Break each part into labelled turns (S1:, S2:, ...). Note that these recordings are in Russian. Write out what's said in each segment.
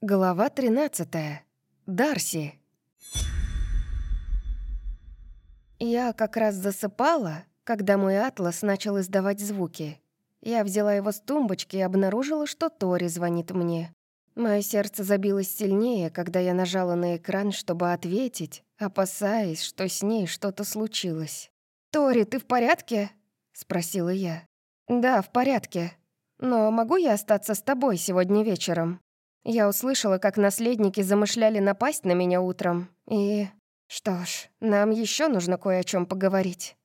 S1: Глава 13. Дарси. Я как раз засыпала, когда мой атлас начал издавать звуки. Я взяла его с тумбочки и обнаружила, что Тори звонит мне. Мое сердце забилось сильнее, когда я нажала на экран, чтобы ответить, опасаясь, что с ней что-то случилось. «Тори, ты в порядке?» — спросила я. «Да, в порядке. Но могу я остаться с тобой сегодня вечером?» Я услышала, как наследники замышляли напасть на меня утром, и... Что ж, нам еще нужно кое о чем поговорить.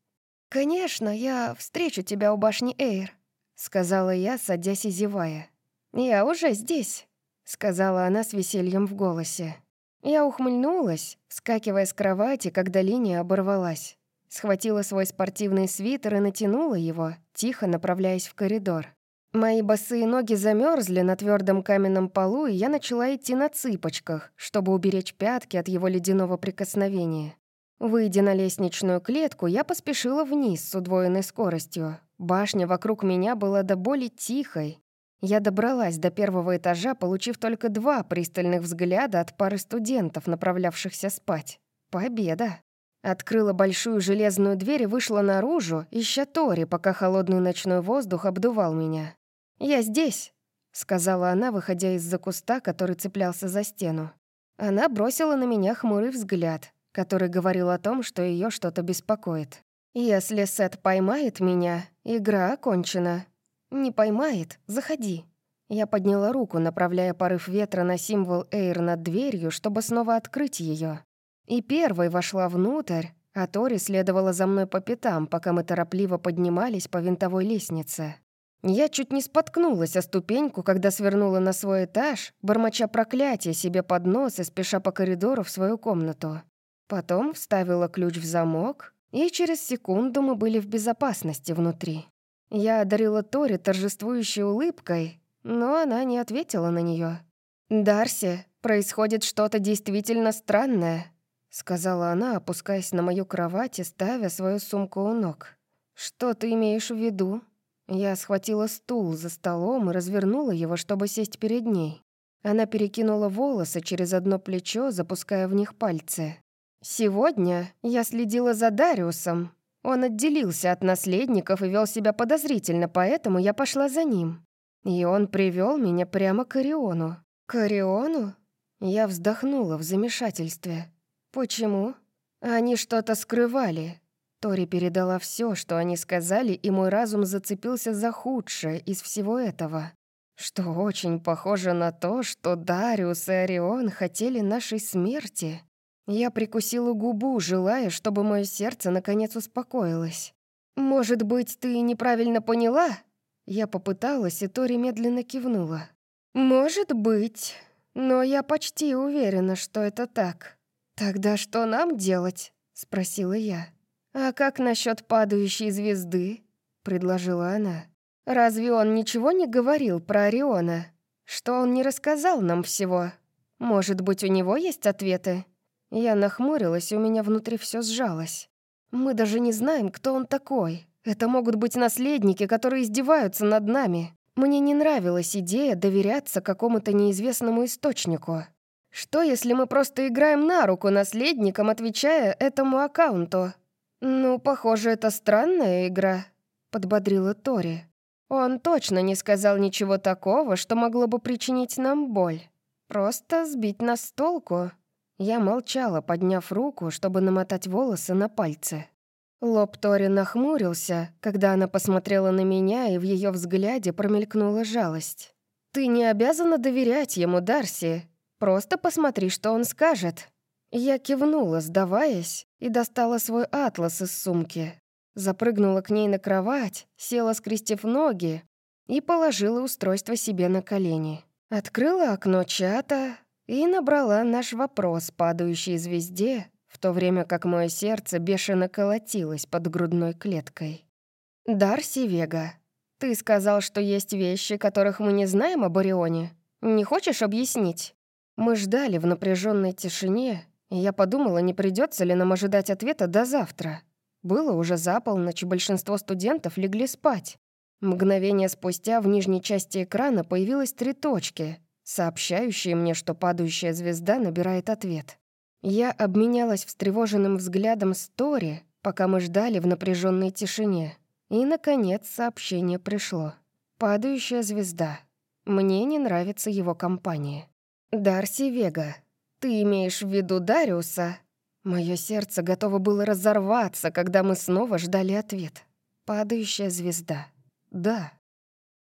S1: «Конечно, я встречу тебя у башни Эйр», — сказала я, садясь и зевая. «Я уже здесь», — сказала она с весельем в голосе. Я ухмыльнулась, вскакивая с кровати, когда линия оборвалась. Схватила свой спортивный свитер и натянула его, тихо направляясь в коридор. Мои босые ноги замерзли на твердом каменном полу, и я начала идти на цыпочках, чтобы уберечь пятки от его ледяного прикосновения. Выйдя на лестничную клетку, я поспешила вниз с удвоенной скоростью. Башня вокруг меня была до боли тихой. Я добралась до первого этажа, получив только два пристальных взгляда от пары студентов, направлявшихся спать. Победа. Открыла большую железную дверь и вышла наружу, ища Тори, пока холодный ночной воздух обдувал меня. «Я здесь», — сказала она, выходя из-за куста, который цеплялся за стену. Она бросила на меня хмурый взгляд, который говорил о том, что ее что-то беспокоит. «Если Сет поймает меня, игра окончена. Не поймает, заходи». Я подняла руку, направляя порыв ветра на символ Эйр над дверью, чтобы снова открыть ее. И первой вошла внутрь, а Тори следовала за мной по пятам, пока мы торопливо поднимались по винтовой лестнице. Я чуть не споткнулась о ступеньку, когда свернула на свой этаж, бормоча проклятие себе под нос и спеша по коридору в свою комнату. Потом вставила ключ в замок, и через секунду мы были в безопасности внутри. Я одарила Тори торжествующей улыбкой, но она не ответила на нее. «Дарси, происходит что-то действительно странное», — сказала она, опускаясь на мою кровать и ставя свою сумку у ног. «Что ты имеешь в виду?» Я схватила стул за столом и развернула его, чтобы сесть перед ней. Она перекинула волосы через одно плечо, запуская в них пальцы. «Сегодня я следила за Дариусом. Он отделился от наследников и вел себя подозрительно, поэтому я пошла за ним. И он привел меня прямо к Ориону». «К Ориону?» Я вздохнула в замешательстве. «Почему?» «Они что-то скрывали. Тори передала все, что они сказали, и мой разум зацепился за худшее из всего этого. Что очень похоже на то, что Дариус и Орион хотели нашей смерти. Я прикусила губу, желая, чтобы мое сердце наконец успокоилось. «Может быть, ты неправильно поняла?» Я попыталась, и Тори медленно кивнула. «Может быть, но я почти уверена, что это так. Тогда что нам делать?» — спросила я. «А как насчет падающей звезды?» — предложила она. «Разве он ничего не говорил про Ориона? Что он не рассказал нам всего? Может быть, у него есть ответы?» Я нахмурилась, у меня внутри все сжалось. «Мы даже не знаем, кто он такой. Это могут быть наследники, которые издеваются над нами. Мне не нравилась идея доверяться какому-то неизвестному источнику. Что, если мы просто играем на руку наследникам, отвечая этому аккаунту?» «Ну, похоже, это странная игра», — подбодрила Тори. «Он точно не сказал ничего такого, что могло бы причинить нам боль. Просто сбить нас с толку». Я молчала, подняв руку, чтобы намотать волосы на пальцы. Лоб Тори нахмурился, когда она посмотрела на меня, и в ее взгляде промелькнула жалость. «Ты не обязана доверять ему, Дарси. Просто посмотри, что он скажет». Я кивнула, сдаваясь, и достала свой атлас из сумки. Запрыгнула к ней на кровать, села, скрестив ноги, и положила устройство себе на колени. Открыла окно чата и набрала наш вопрос, падающий звезде, в то время как мое сердце бешено колотилось под грудной клеткой. «Дарси Вега, ты сказал, что есть вещи, которых мы не знаем об Орионе. Не хочешь объяснить?» Мы ждали в напряженной тишине, я подумала, не придется ли нам ожидать ответа до завтра. Было уже за полночь, большинство студентов легли спать. Мгновение спустя в нижней части экрана появилось три точки, сообщающие мне, что падающая звезда набирает ответ. Я обменялась встревоженным взглядом с Тори, пока мы ждали в напряженной тишине. И, наконец, сообщение пришло. «Падающая звезда. Мне не нравится его компания». «Дарси Вега, ты имеешь в виду Дариуса?» Мое сердце готово было разорваться, когда мы снова ждали ответ. «Падающая звезда. Да».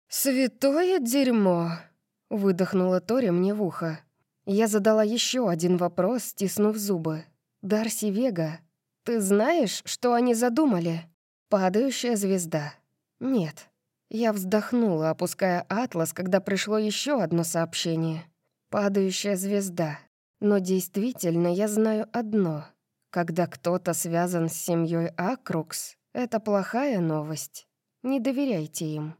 S1: «Святое дерьмо!» — выдохнула Тори мне в ухо. Я задала еще один вопрос, стиснув зубы. «Дарси Вега, ты знаешь, что они задумали?» «Падающая звезда». «Нет». Я вздохнула, опуская атлас, когда пришло еще одно сообщение. «Падающая звезда». Но действительно я знаю одно. Когда кто-то связан с семьей Акрукс, это плохая новость. Не доверяйте им.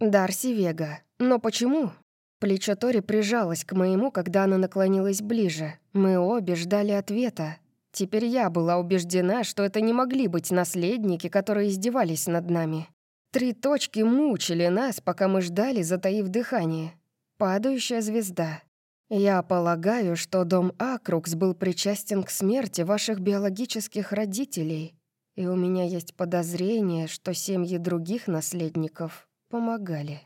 S1: Дарси Вега. Но почему? Плечо Тори прижалось к моему, когда она наклонилась ближе. Мы обе ждали ответа. Теперь я была убеждена, что это не могли быть наследники, которые издевались над нами. Три точки мучили нас, пока мы ждали, затаив дыхание. Падающая звезда. Я полагаю, что дом Акрукс был причастен к смерти ваших биологических родителей, и у меня есть подозрение, что семьи других наследников помогали.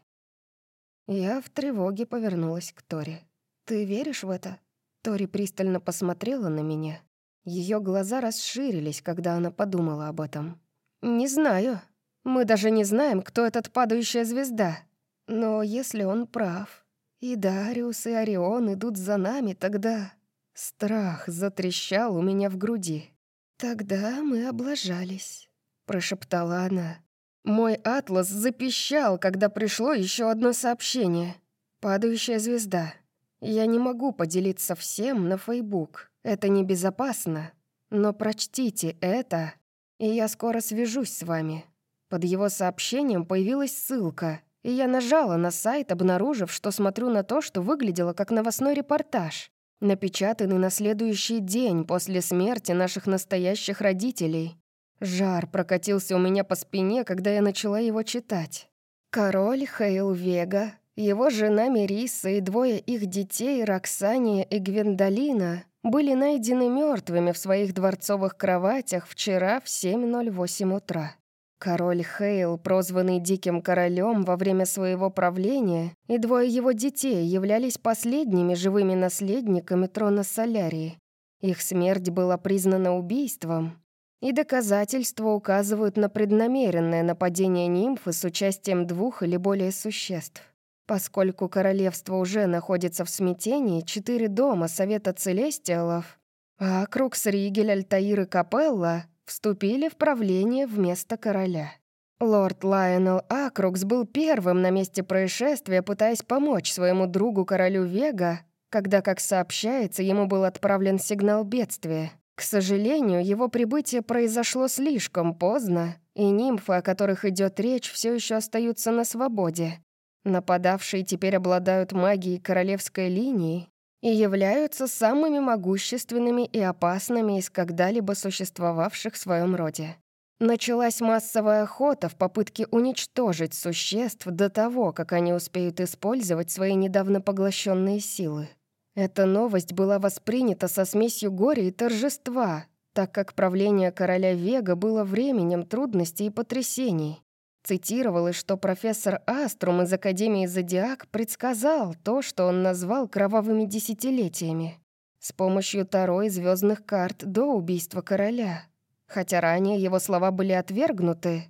S1: Я в тревоге повернулась к Тори. «Ты веришь в это?» Тори пристально посмотрела на меня. Ее глаза расширились, когда она подумала об этом. «Не знаю. Мы даже не знаем, кто этот падающая звезда. Но если он прав, и Дариус, и Орион идут за нами, тогда...» Страх затрещал у меня в груди. «Тогда мы облажались», — прошептала она. Мой атлас запищал, когда пришло еще одно сообщение. «Падающая звезда. Я не могу поделиться всем на Фейбук. Это небезопасно. Но прочтите это, и я скоро свяжусь с вами». Под его сообщением появилась ссылка, и я нажала на сайт, обнаружив, что смотрю на то, что выглядело как новостной репортаж, напечатанный на следующий день после смерти наших настоящих родителей. Жар прокатился у меня по спине, когда я начала его читать. Король Хейл Вега, его жена Мериса и двое их детей, Роксания и Гвендолина, были найдены мертвыми в своих дворцовых кроватях вчера в 7.08 утра. Король Хейл, прозванный Диким Королем во время своего правления, и двое его детей являлись последними живыми наследниками трона Солярии. Их смерть была признана убийством, и доказательства указывают на преднамеренное нападение нимфы с участием двух или более существ. Поскольку королевство уже находится в смятении, четыре дома Совета Целестиалов, а Крукс, Ригель, Альтаир и Капелла вступили в правление вместо короля. Лорд Лайонел Акрукс был первым на месте происшествия, пытаясь помочь своему другу королю Вега, когда, как сообщается, ему был отправлен сигнал бедствия. К сожалению, его прибытие произошло слишком поздно, и нимфы, о которых идет речь, все еще остаются на свободе. Нападавшие теперь обладают магией королевской линии и являются самыми могущественными и опасными из когда-либо существовавших в своем роде. Началась массовая охота в попытке уничтожить существ до того, как они успеют использовать свои недавно поглощенные силы. Эта новость была воспринята со смесью горя и торжества, так как правление короля Вега было временем трудностей и потрясений. Цитировалось, что профессор Аструм из Академии Зодиак предсказал то, что он назвал кровавыми десятилетиями, с помощью Таро и звездных карт до убийства короля. Хотя ранее его слова были отвергнуты,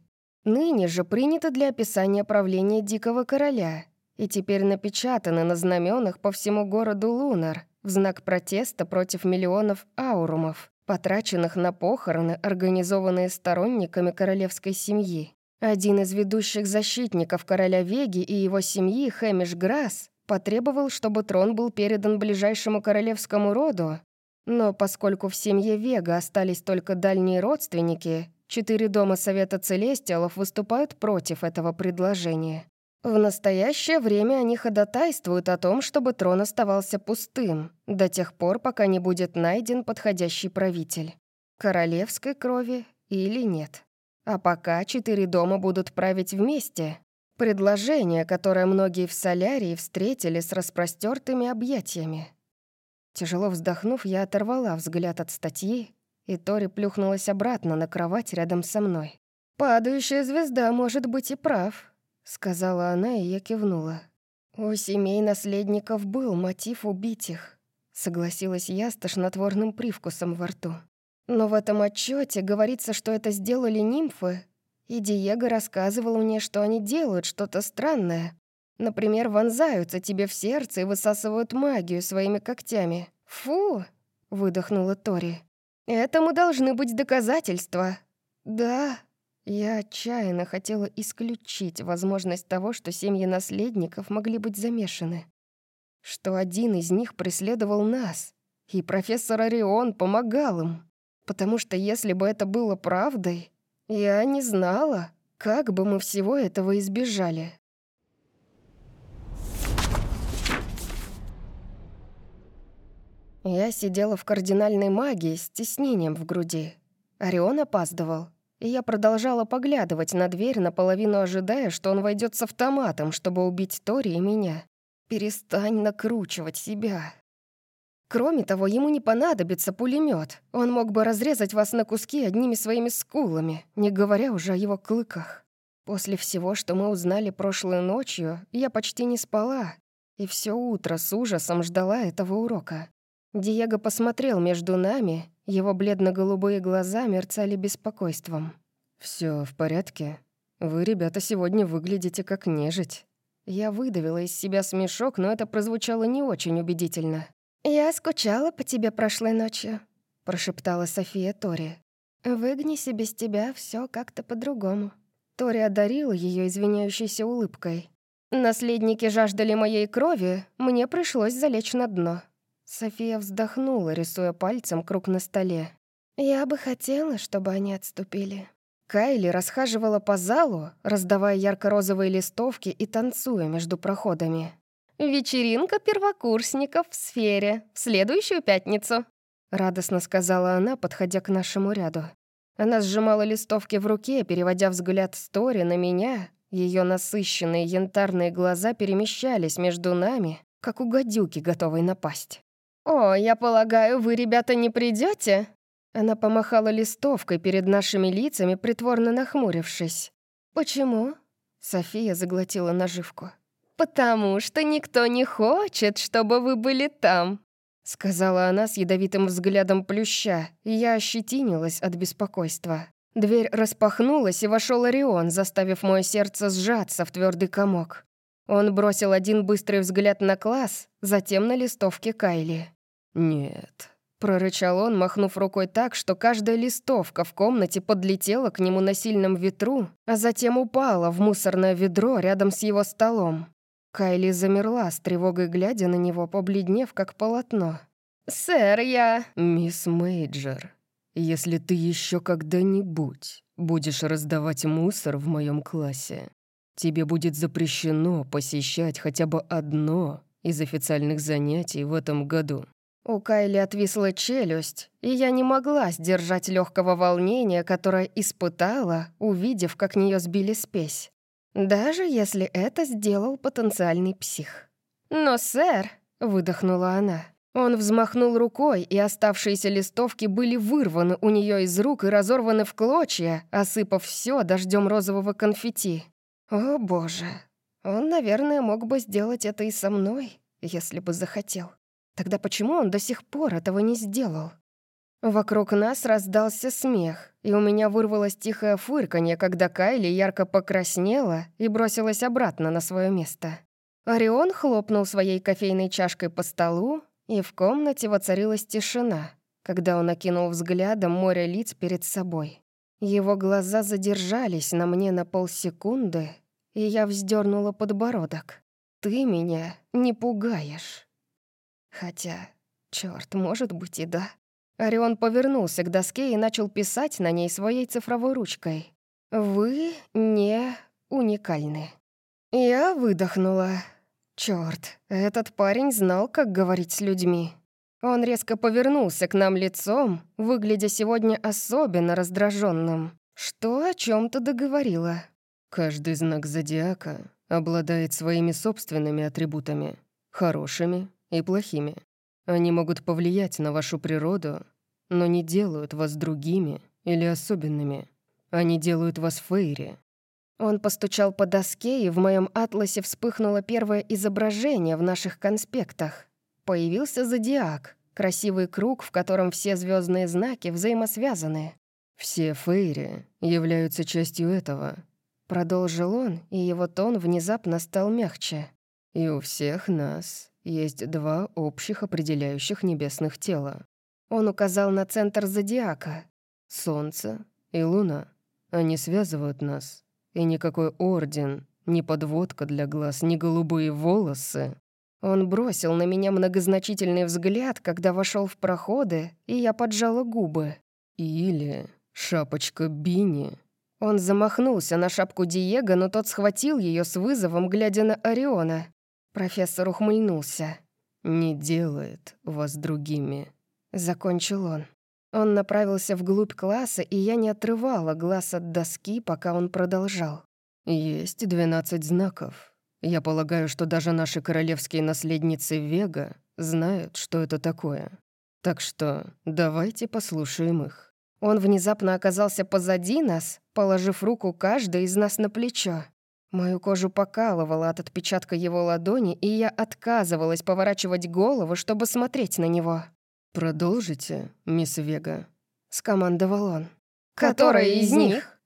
S1: ныне же принято для описания правления Дикого Короля — и теперь напечатаны на знаменах по всему городу Лунар в знак протеста против миллионов аурумов, потраченных на похороны, организованные сторонниками королевской семьи. Один из ведущих защитников короля Веги и его семьи, Хэмиш Грасс, потребовал, чтобы трон был передан ближайшему королевскому роду, но поскольку в семье Вега остались только дальние родственники, четыре дома Совета Целестиалов выступают против этого предложения. В настоящее время они ходатайствуют о том, чтобы трон оставался пустым, до тех пор, пока не будет найден подходящий правитель. Королевской крови или нет. А пока четыре дома будут править вместе. Предложение, которое многие в солярии встретили с распростертыми объятиями. Тяжело вздохнув, я оторвала взгляд от статьи, и Тори плюхнулась обратно на кровать рядом со мной. «Падающая звезда может быть и прав», — сказала она, и я кивнула. «У семей наследников был мотив убить их», — согласилась я с тошнотворным привкусом во рту. «Но в этом отчете говорится, что это сделали нимфы, и Диего рассказывал мне, что они делают что-то странное. Например, вонзаются тебе в сердце и высасывают магию своими когтями. Фу!» — выдохнула Тори. «Этому должны быть доказательства». «Да», я отчаянно хотела исключить возможность того, что семьи наследников могли быть замешаны. Что один из них преследовал нас, и профессор Орион помогал им. Потому что если бы это было правдой, я не знала, как бы мы всего этого избежали. Я сидела в кардинальной магии с стеснением в груди. Орион опаздывал, и я продолжала поглядывать на дверь, наполовину ожидая, что он войдет с автоматом, чтобы убить Тори и меня. «Перестань накручивать себя», Кроме того, ему не понадобится пулемет. Он мог бы разрезать вас на куски одними своими скулами, не говоря уже о его клыках. После всего, что мы узнали прошлой ночью, я почти не спала, и все утро с ужасом ждала этого урока. Диего посмотрел между нами, его бледно-голубые глаза мерцали беспокойством. Все в порядке? Вы, ребята, сегодня выглядите как нежить». Я выдавила из себя смешок, но это прозвучало не очень убедительно. «Я скучала по тебе прошлой ночью», — прошептала София Тори. «Выгнись, без тебя все как-то по-другому». Тори одарила ее извиняющейся улыбкой. «Наследники жаждали моей крови, мне пришлось залечь на дно». София вздохнула, рисуя пальцем круг на столе. «Я бы хотела, чтобы они отступили». Кайли расхаживала по залу, раздавая ярко-розовые листовки и танцуя между проходами. «Вечеринка первокурсников в сфере в следующую пятницу», — радостно сказала она, подходя к нашему ряду. Она сжимала листовки в руке, переводя взгляд Стори на меня. Ее насыщенные янтарные глаза перемещались между нами, как у гадюки, готовой напасть. «О, я полагаю, вы, ребята, не придете? Она помахала листовкой перед нашими лицами, притворно нахмурившись. «Почему?» София заглотила наживку. «Потому что никто не хочет, чтобы вы были там», сказала она с ядовитым взглядом плюща, и я ощетинилась от беспокойства. Дверь распахнулась, и вошел Орион, заставив мое сердце сжаться в твердый комок. Он бросил один быстрый взгляд на класс, затем на листовки Кайли. «Нет», — прорычал он, махнув рукой так, что каждая листовка в комнате подлетела к нему на сильном ветру, а затем упала в мусорное ведро рядом с его столом. Кайли замерла, с тревогой глядя на него, побледнев, как полотно. «Сэр, я...» «Мисс Мейджор, если ты еще когда-нибудь будешь раздавать мусор в моем классе, тебе будет запрещено посещать хотя бы одно из официальных занятий в этом году». У Кайли отвисла челюсть, и я не могла сдержать легкого волнения, которое испытала, увидев, как нее сбили спесь. Даже если это сделал потенциальный псих. «Но, сэр», — выдохнула она, он взмахнул рукой, и оставшиеся листовки были вырваны у нее из рук и разорваны в клочья, осыпав все дождем розового конфетти. О, боже. Он, наверное, мог бы сделать это и со мной, если бы захотел. Тогда почему он до сих пор этого не сделал? Вокруг нас раздался смех, и у меня вырвалось тихое фырканье, когда Кайли ярко покраснела и бросилась обратно на свое место. Орион хлопнул своей кофейной чашкой по столу, и в комнате воцарилась тишина, когда он окинул взглядом море лиц перед собой. Его глаза задержались на мне на полсекунды, и я вздернула подбородок. «Ты меня не пугаешь». Хотя, черт, может быть и да. Орион повернулся к доске и начал писать на ней своей цифровой ручкой. «Вы не уникальны». Я выдохнула. Чёрт, этот парень знал, как говорить с людьми. Он резко повернулся к нам лицом, выглядя сегодня особенно раздраженным. Что о чем то договорила.
S2: Каждый знак зодиака обладает своими собственными атрибутами, хорошими и плохими. Они могут повлиять на вашу природу, но не делают вас другими или особенными. Они делают вас фейри.
S1: Он постучал по доске, и в моем атласе вспыхнуло первое изображение в наших конспектах. Появился зодиак, красивый круг, в котором все звездные знаки взаимосвязаны.
S2: «Все фейри являются частью этого», — продолжил он, и его тон внезапно стал мягче. «И у всех нас есть два общих определяющих небесных тела».
S1: Он указал на центр зодиака.
S2: «Солнце и Луна. Они связывают нас. И никакой орден, ни подводка для глаз, ни голубые волосы
S1: он бросил на меня многозначительный взгляд, когда вошел в проходы, и я поджала губы.
S2: «Или шапочка Бини».
S1: Он замахнулся на шапку Диего, но тот схватил ее с вызовом, глядя на Ориона. Профессор ухмыльнулся.
S2: «Не делает вас другими», —
S1: закончил он. Он направился вглубь класса, и я не отрывала глаз от доски, пока он продолжал.
S2: «Есть двенадцать знаков. Я полагаю, что даже наши королевские наследницы Вега знают, что это такое. Так что давайте послушаем их».
S1: Он внезапно оказался позади нас, положив руку каждой из нас на плечо. Мою кожу покалывало от отпечатка его ладони, и я отказывалась поворачивать голову, чтобы смотреть на него.
S2: «Продолжите, мисс Вега», —
S1: скомандовал он.
S3: «Которая из них?»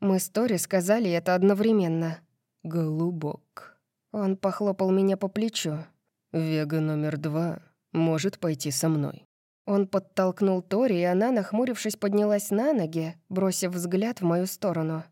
S1: Мы с Тори сказали это одновременно.
S2: «Голубок».
S1: Он похлопал меня по плечу.
S2: «Вега номер два может пойти со мной».
S1: Он подтолкнул Тори, и она, нахмурившись, поднялась на ноги, бросив взгляд в мою сторону.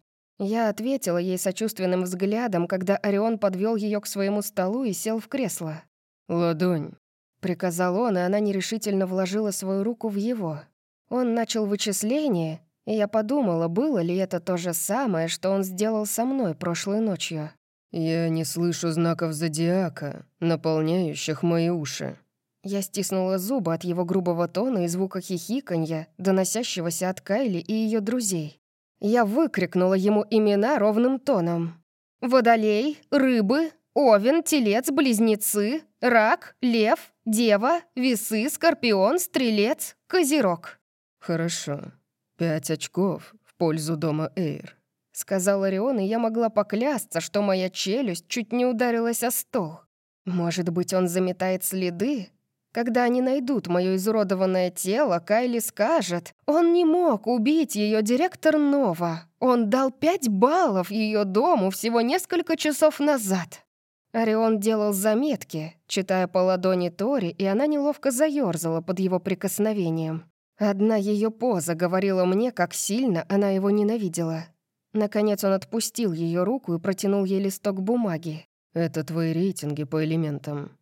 S1: Я ответила ей сочувственным взглядом, когда Орион подвел ее к своему столу и сел в кресло.
S2: «Ладонь», —
S1: приказал он, и она нерешительно вложила свою руку в его. Он начал вычисление, и я подумала, было ли это то же самое, что он сделал со мной прошлой ночью.
S2: «Я не слышу знаков зодиака, наполняющих мои уши».
S1: Я стиснула зубы от его грубого тона и звука хихиканья, доносящегося от Кайли и ее друзей. Я выкрикнула ему имена ровным тоном. «Водолей, рыбы, овен, телец, близнецы, рак, лев, дева, весы, скорпион, стрелец, козерог».
S2: «Хорошо. Пять очков в пользу дома Эйр
S1: сказал Орион, и я могла поклясться, что моя челюсть чуть не ударилась о стол. Может быть, он заметает следы? Когда они найдут мое изуродованное тело, Кайли скажет, он не мог убить ее директор Нова. Он дал пять баллов ее дому всего несколько часов назад. Орион делал заметки, читая по ладони Тори, и она неловко заерзала под его прикосновением. Одна ее поза говорила мне, как сильно она его ненавидела. Наконец он отпустил ее руку и протянул ей листок бумаги.
S2: «Это твои рейтинги по элементам.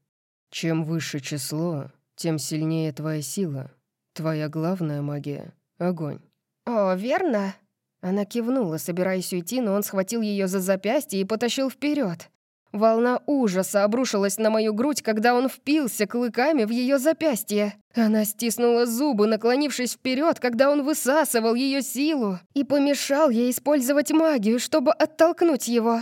S2: Чем выше число, тем сильнее твоя сила. Твоя главная магия — огонь».
S1: «О, верно?» Она кивнула, собираясь уйти, но он схватил ее за запястье и потащил вперед. Волна ужаса обрушилась на мою грудь, когда он впился клыками в ее запястье. Она стиснула зубы, наклонившись вперед, когда он высасывал ее силу и помешал ей использовать магию, чтобы оттолкнуть его.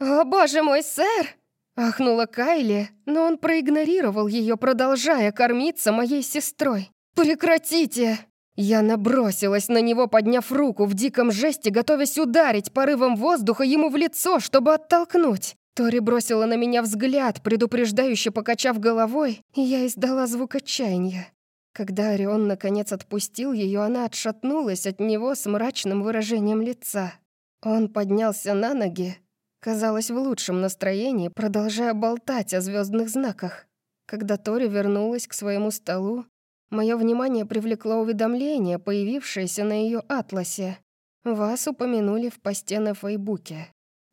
S1: «О, боже мой, сэр!» Ахнула Кайли, но он проигнорировал ее, продолжая кормиться моей сестрой. «Прекратите!» Я набросилась на него, подняв руку в диком жесте, готовясь ударить порывом воздуха ему в лицо, чтобы оттолкнуть. Тори бросила на меня взгляд, предупреждающе покачав головой, и я издала звук отчаяния. Когда Орион наконец отпустил ее, она отшатнулась от него с мрачным выражением лица. Он поднялся на ноги, казалось, в лучшем настроении, продолжая болтать о звездных знаках. Когда Тори вернулась к своему столу, мое внимание привлекло уведомление, появившееся на ее атласе. Вас упомянули в посте на Фейбуке.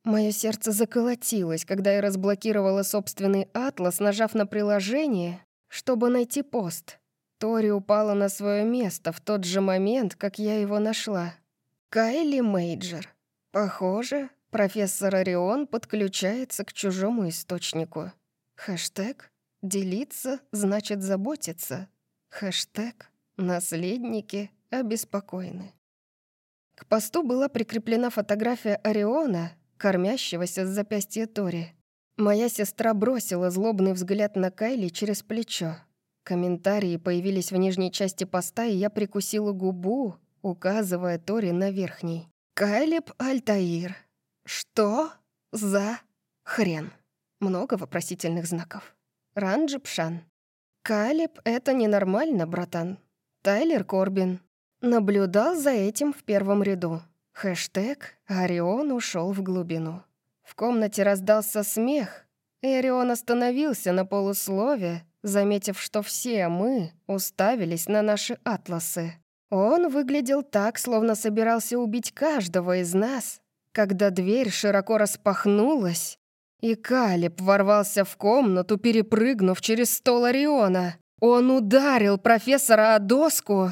S1: Мое сердце заколотилось, когда я разблокировала собственный атлас, нажав на приложение, чтобы найти пост. Тори упала на свое место в тот же момент, как я его нашла. Кайли Мейджер. Похоже, профессор Орион подключается к чужому источнику. Хэштег «Делиться значит заботиться». Хэштег «Наследники обеспокоены». К посту была прикреплена фотография Ориона, кормящегося с запястья Тори. Моя сестра бросила злобный взгляд на Кайли через плечо. Комментарии появились в нижней части поста, и я прикусила губу, указывая Тори на верхней. «Кайлеб Альтаир. Что за хрен?» Много вопросительных знаков. Ранджипшан. «Кайлеб — это ненормально, братан. Тайлер Корбин. Наблюдал за этим в первом ряду. Хэштег «Орион ушел в глубину». В комнате раздался смех, и Орион остановился на полуслове, заметив, что все мы уставились на наши атласы. Он выглядел так, словно собирался убить каждого из нас, когда дверь широко распахнулась, и Калиб ворвался в комнату, перепрыгнув через стол Ориона. Он ударил профессора о доску,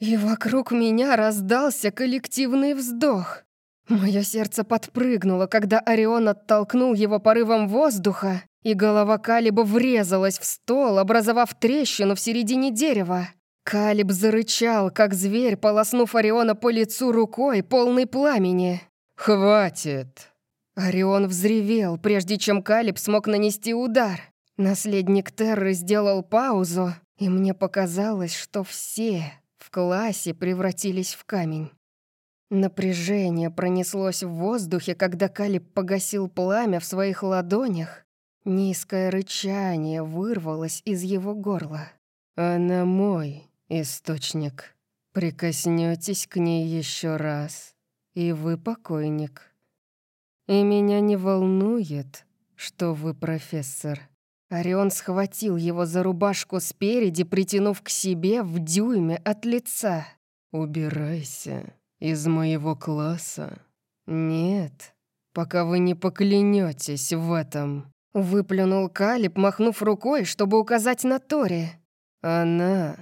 S1: и вокруг меня раздался коллективный вздох. Мое сердце подпрыгнуло, когда Орион оттолкнул его порывом воздуха, и голова Калиба врезалась в стол, образовав трещину в середине дерева. Калиб зарычал, как зверь, полоснув Ориона по лицу рукой, полной пламени.
S2: «Хватит!»
S1: Орион взревел, прежде чем Калиб смог нанести удар. Наследник Терры сделал паузу, и мне показалось, что все в классе превратились в камень. Напряжение пронеслось в воздухе, когда Калиб погасил пламя в своих ладонях. Низкое рычание вырвалось из его горла.
S2: «Она мой источник. Прикоснетесь к ней еще раз, и вы покойник. И меня не волнует, что вы профессор».
S1: Орион схватил его за рубашку спереди, притянув к себе в дюйме от лица.
S2: «Убирайся из моего класса. Нет, пока вы не поклянетесь в этом».
S1: Выплюнул Калиб, махнув рукой, чтобы указать на Тори.
S2: «Она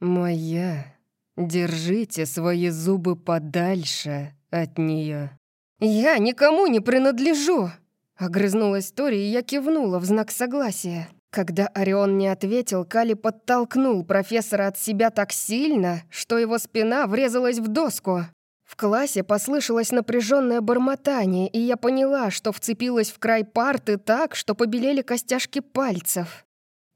S2: моя. Держите свои зубы подальше от нее.
S1: «Я никому не принадлежу!» Огрызнулась Тори, и я кивнула в знак согласия. Когда Орион не ответил, Кали подтолкнул профессора от себя так сильно, что его спина врезалась в доску. В классе послышалось напряженное бормотание, и я поняла, что вцепилась в край парты так, что побелели костяшки пальцев.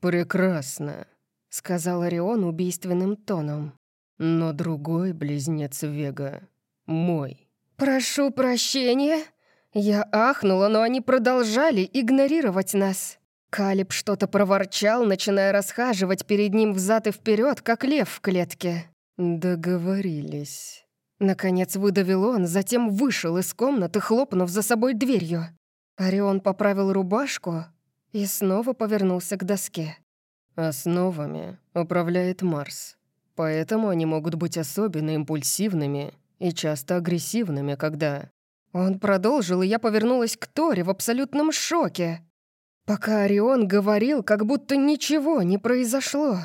S2: «Прекрасно», — сказал Орион убийственным тоном. «Но другой близнец Вега мой».
S1: «Прошу прощения», я ахнула, но они продолжали игнорировать нас. Калиб что-то проворчал, начиная расхаживать перед ним взад и вперед, как лев в клетке.
S2: «Договорились».
S1: Наконец выдавил он, затем вышел из комнаты, хлопнув за собой дверью. Орион поправил рубашку и снова повернулся к доске.
S2: «Основами управляет Марс, поэтому они могут быть особенно импульсивными и часто агрессивными, когда
S1: он продолжил, и я повернулась к Торе в абсолютном шоке. Пока Орион говорил, как будто ничего не произошло.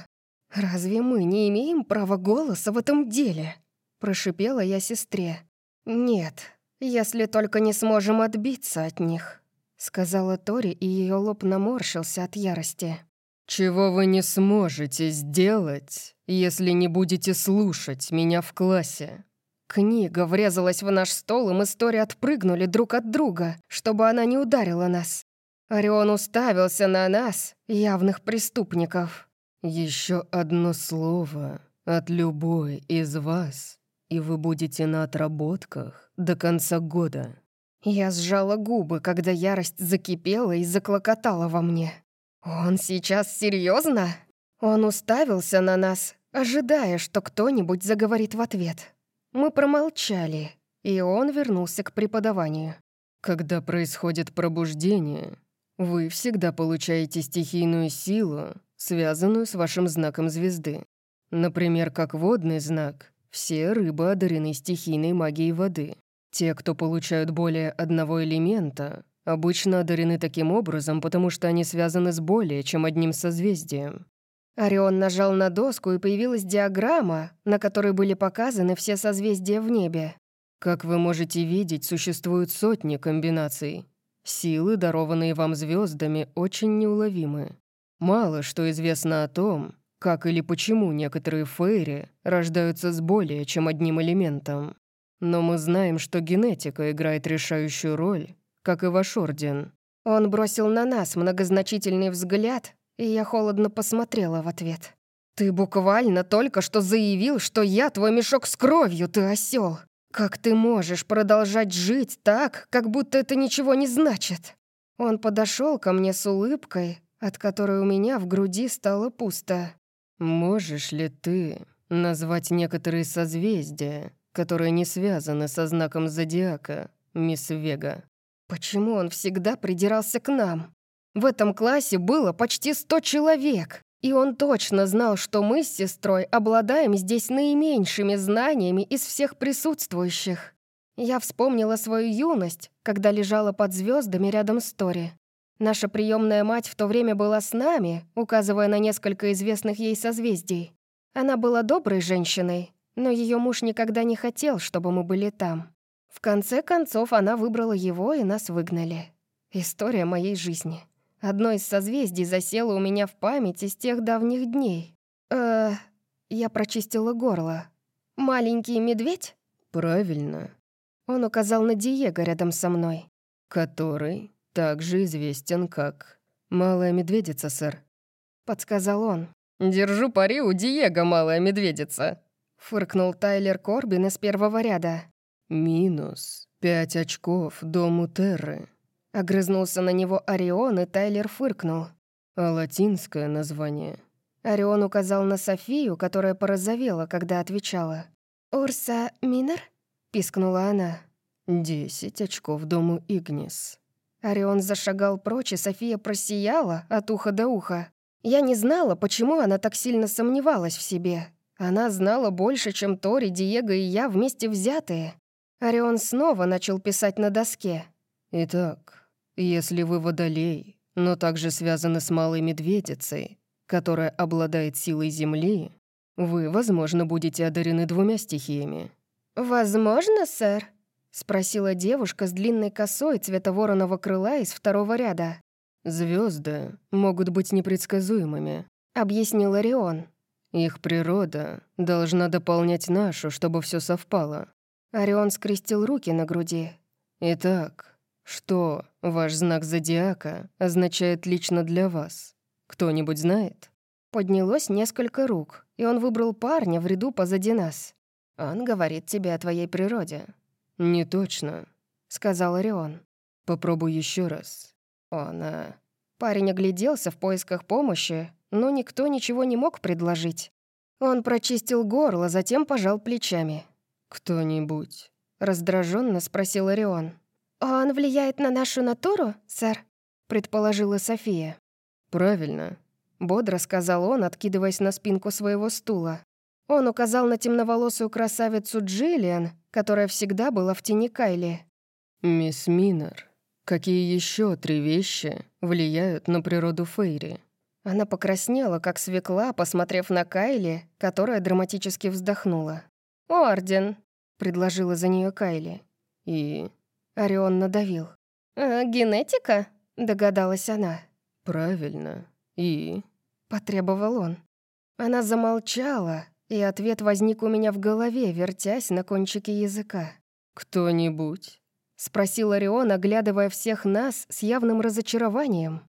S1: «Разве мы не имеем права голоса в этом деле?» Прошипела я сестре. «Нет, если только не сможем отбиться от них», сказала Тори, и ее лоб наморщился от ярости.
S2: «Чего вы не сможете сделать, если не будете слушать меня в классе?»
S1: Книга врезалась в наш стол, и мы с Тори отпрыгнули друг от друга, чтобы она не ударила нас. Орион уставился на нас, явных преступников.
S2: Еще одно слово от любой из вас, и вы будете на отработках до конца года».
S1: Я сжала губы, когда ярость закипела и заклокотала во мне. «Он сейчас серьезно? Он уставился на нас, ожидая, что кто-нибудь заговорит в ответ. Мы промолчали, и он вернулся к преподаванию.
S2: Когда происходит пробуждение, вы всегда получаете стихийную силу, связанную с вашим знаком звезды. Например, как водный знак, все рыбы одарены стихийной магией воды. Те, кто получают более одного элемента, обычно одарены таким образом, потому что они связаны с более чем одним созвездием.
S1: Орион нажал на доску, и появилась диаграмма, на которой были показаны все созвездия в небе.
S2: Как вы можете видеть, существуют сотни комбинаций. Силы, дарованные вам звездами, очень неуловимы. Мало что известно о том, как или почему некоторые фейри рождаются с более чем одним элементом. Но мы знаем, что генетика играет решающую роль, как и ваш орден».
S1: Он бросил на нас многозначительный взгляд, и я холодно посмотрела в ответ. «Ты буквально только что заявил, что я твой мешок с кровью, ты осел. Как ты можешь продолжать жить так, как будто это ничего не значит?» Он подошел ко мне с улыбкой, от которой у меня в груди стало пусто.
S2: «Можешь ли ты назвать некоторые созвездия, которые не связаны со знаком зодиака, мисс Вега?»
S1: Почему он всегда придирался к нам? В этом классе было почти сто человек, и он точно знал, что мы с сестрой обладаем здесь наименьшими знаниями из всех присутствующих. Я вспомнила свою юность, когда лежала под звездами рядом с Тори. Наша приемная мать в то время была с нами, указывая на несколько известных ей созвездий. Она была доброй женщиной, но ее муж никогда не хотел, чтобы мы были там. В конце концов, она выбрала его, и нас выгнали. История моей жизни. Одно из созвездий засело у меня в памяти с тех давних дней. Э, я прочистила горло. «Маленький медведь?»
S2: «Правильно».
S1: Он указал на Диего рядом со мной.
S2: «Который также известен как Малая Медведица, сэр», —
S1: подсказал он.
S3: «Держу пари у Диего, Малая Медведица», —
S1: фыркнул Тайлер Корбин из первого ряда.
S2: «Минус пять очков дому Терры», —
S1: огрызнулся на него Орион, и Тайлер фыркнул.
S2: «А латинское название?»
S1: Орион указал на Софию, которая порозовела, когда отвечала. «Урса Минер?» — пискнула она.
S2: «Десять очков дому Игнис».
S1: Орион зашагал прочь, и София просияла от уха до уха. Я не знала, почему она так сильно сомневалась в себе. Она знала больше, чем Тори, Диего и я вместе взятые. Орион снова начал писать на доске.
S2: «Итак, если вы водолей, но также связаны с Малой Медведицей, которая обладает силой Земли, вы, возможно, будете одарены двумя стихиями».
S1: «Возможно, сэр?» — спросила девушка с длинной косой цвета вороного крыла из второго ряда.
S2: Звезды могут быть непредсказуемыми», —
S1: объяснил Орион.
S2: «Их природа должна дополнять нашу, чтобы все совпало.
S1: Орион скрестил руки на груди.
S2: «Итак, что ваш знак зодиака означает лично для вас? Кто-нибудь знает?»
S1: Поднялось несколько рук, и он выбрал парня в ряду позади нас. «Он говорит тебе о твоей природе».
S2: «Не точно», —
S1: сказал Орион.
S2: «Попробуй еще раз».
S1: Он, а... Парень огляделся в поисках помощи, но никто ничего не мог предложить. Он прочистил горло, затем пожал плечами.
S2: «Кто-нибудь?»
S1: — раздраженно спросил Орион. «Он влияет на нашу натуру, сэр?» — предположила София.
S2: «Правильно», —
S1: бодро сказал он, откидываясь на спинку своего стула. Он указал на темноволосую красавицу Джиллиан, которая всегда была в тени Кайли.
S2: «Мисс Минер, какие еще три вещи влияют на природу Фейри?»
S1: Она покраснела, как свекла, посмотрев на Кайли, которая драматически вздохнула. «Орден», — предложила за нее Кайли.
S2: «И...»
S1: — Орион надавил.
S3: «А, «Генетика?» — догадалась она.
S2: «Правильно. И...»
S1: — потребовал он. Она замолчала, и ответ возник у меня в голове, вертясь на кончике языка.
S2: «Кто-нибудь?»
S1: — спросил Орион, оглядывая всех нас с явным разочарованием.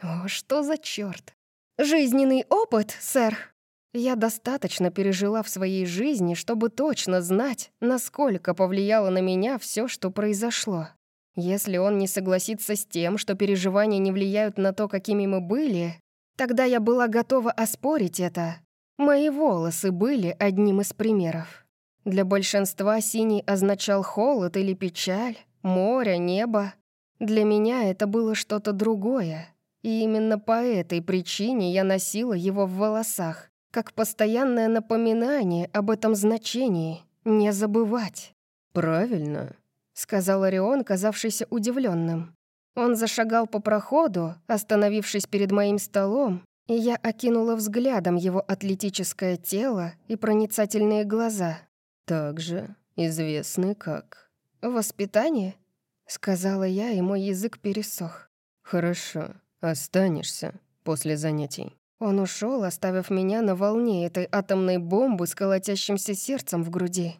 S1: «О, что за черт! Жизненный опыт, сэр!» Я достаточно пережила в своей жизни, чтобы точно знать, насколько повлияло на меня все, что произошло. Если он не согласится с тем, что переживания не влияют на то, какими мы были, тогда я была готова оспорить это. Мои волосы были одним из примеров. Для большинства синий означал холод или печаль, море, небо. Для меня это было что-то другое. И именно по этой причине я носила его в волосах как постоянное напоминание об этом значении, не забывать.
S2: «Правильно», —
S1: сказал Орион, казавшийся удивленным. Он зашагал по проходу, остановившись перед моим столом, и я окинула взглядом его атлетическое тело и проницательные глаза.
S2: «Также известный как...»
S1: «Воспитание?» — сказала я, и мой язык пересох.
S2: «Хорошо, останешься после занятий».
S1: Он ушел, оставив меня на волне этой атомной бомбы с колотящимся сердцем в груди.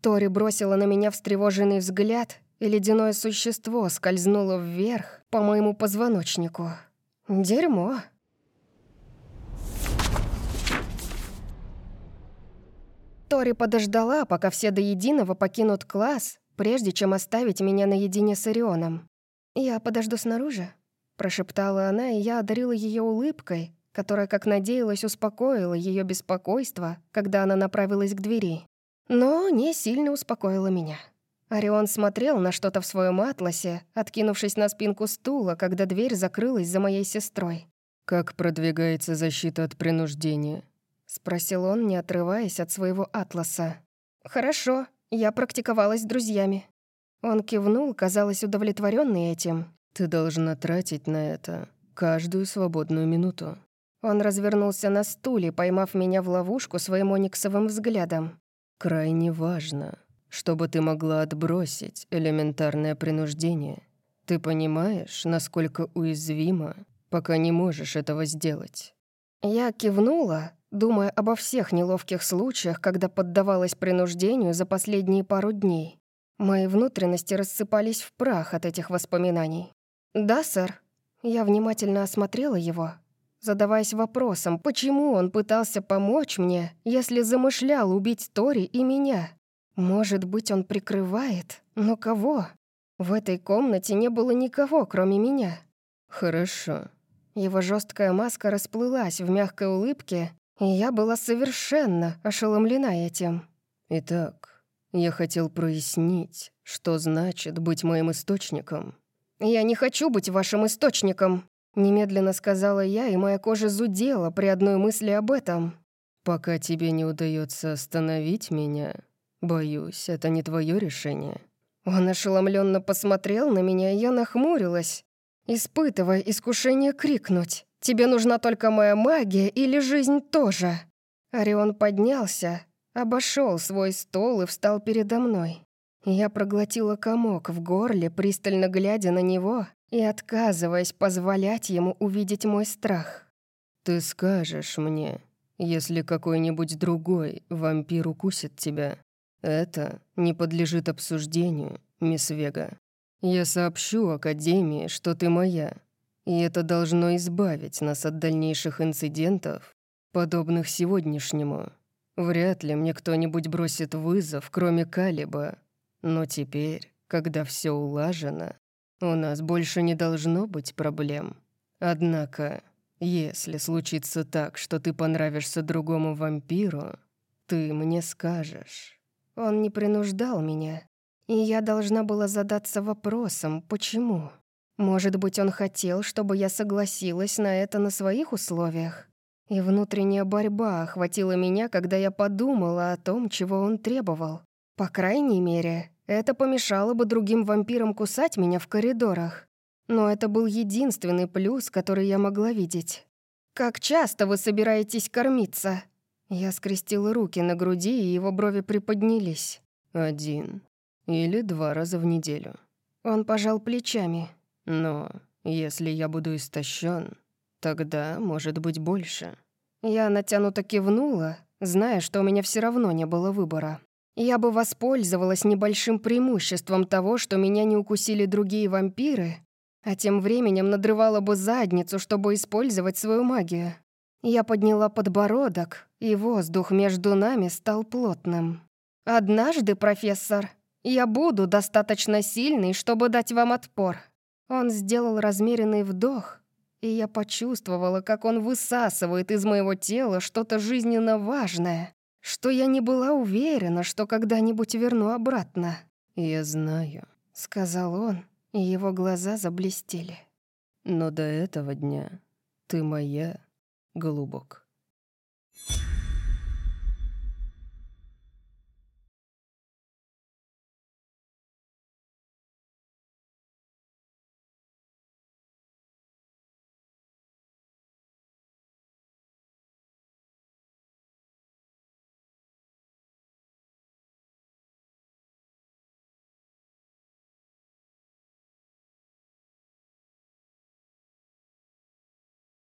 S1: Тори бросила на меня встревоженный взгляд, и ледяное существо скользнуло вверх по моему позвоночнику. Дерьмо. Тори подождала, пока все до единого покинут класс, прежде чем оставить меня наедине с Орионом. «Я подожду снаружи», — прошептала она, и я одарила ее улыбкой, которая, как надеялась, успокоила ее беспокойство, когда она направилась к двери. Но не сильно успокоила меня. Орион смотрел на что-то в своем атласе, откинувшись на спинку стула, когда дверь закрылась за моей сестрой.
S2: «Как продвигается защита от принуждения?»
S1: — спросил он, не отрываясь от своего атласа. «Хорошо, я практиковалась с друзьями». Он кивнул, казалось, удовлетворенный этим.
S2: «Ты должна тратить на это каждую свободную минуту».
S1: Он развернулся на стуле, поймав меня в ловушку своим ониксовым взглядом.
S2: «Крайне важно, чтобы ты могла отбросить элементарное принуждение. Ты понимаешь, насколько уязвима, пока не можешь этого сделать?»
S1: Я кивнула, думая обо всех неловких случаях, когда поддавалась принуждению за последние пару дней. Мои внутренности рассыпались в прах от этих воспоминаний. «Да, сэр». Я внимательно осмотрела его, задаваясь вопросом, почему он пытался помочь мне, если замышлял убить Тори и меня. Может быть, он прикрывает? Но кого? В этой комнате не было никого, кроме меня.
S2: «Хорошо».
S1: Его жесткая маска расплылась в мягкой улыбке, и я была совершенно ошеломлена этим.
S2: «Итак, я хотел прояснить, что значит быть моим источником».
S1: «Я не хочу быть вашим источником», — немедленно сказала я, и моя кожа зудела при одной мысли об этом.
S2: «Пока тебе не удается остановить меня, боюсь, это не твое решение».
S1: Он ошеломленно посмотрел на меня, и я нахмурилась, испытывая искушение крикнуть. «Тебе нужна только моя магия или жизнь тоже?» Орион поднялся, обошел свой стол и встал передо мной. Я проглотила комок в горле, пристально глядя на него и отказываясь позволять ему увидеть мой страх.
S2: «Ты скажешь мне, если какой-нибудь другой вампир укусит тебя. Это не подлежит обсуждению, мисс Вега. Я сообщу Академии, что ты моя, и это должно избавить нас от дальнейших инцидентов, подобных сегодняшнему. Вряд ли мне кто-нибудь бросит вызов, кроме Калиба. Но теперь, когда все улажено, у нас больше не должно быть проблем. Однако, если случится так, что ты понравишься другому вампиру, ты мне скажешь.
S1: Он не принуждал меня, и я должна была задаться вопросом, почему. Может быть, он хотел, чтобы я согласилась на это на своих условиях? И внутренняя борьба охватила меня, когда я подумала о том, чего он требовал. По крайней мере, это помешало бы другим вампирам кусать меня в коридорах. Но это был единственный плюс, который я могла видеть. «Как часто вы собираетесь кормиться?» Я скрестила руки на груди, и его брови приподнялись.
S2: «Один или два раза в неделю».
S1: Он пожал плечами.
S2: Но если я буду истощен, тогда может быть больше.
S1: Я натянуто кивнула, зная, что у меня все равно не было выбора. Я бы воспользовалась небольшим преимуществом того, что меня не укусили другие вампиры, а тем временем надрывала бы задницу, чтобы использовать свою магию. Я подняла подбородок, и воздух между нами стал плотным. «Однажды, профессор, я буду достаточно сильный, чтобы дать вам отпор». Он сделал размеренный вдох, и я почувствовала, как он высасывает из моего тела что-то жизненно важное, что я не была уверена, что когда-нибудь верну обратно.
S2: «Я знаю», —
S1: сказал он, и его глаза заблестели.
S2: «Но до этого дня ты моя, голубок».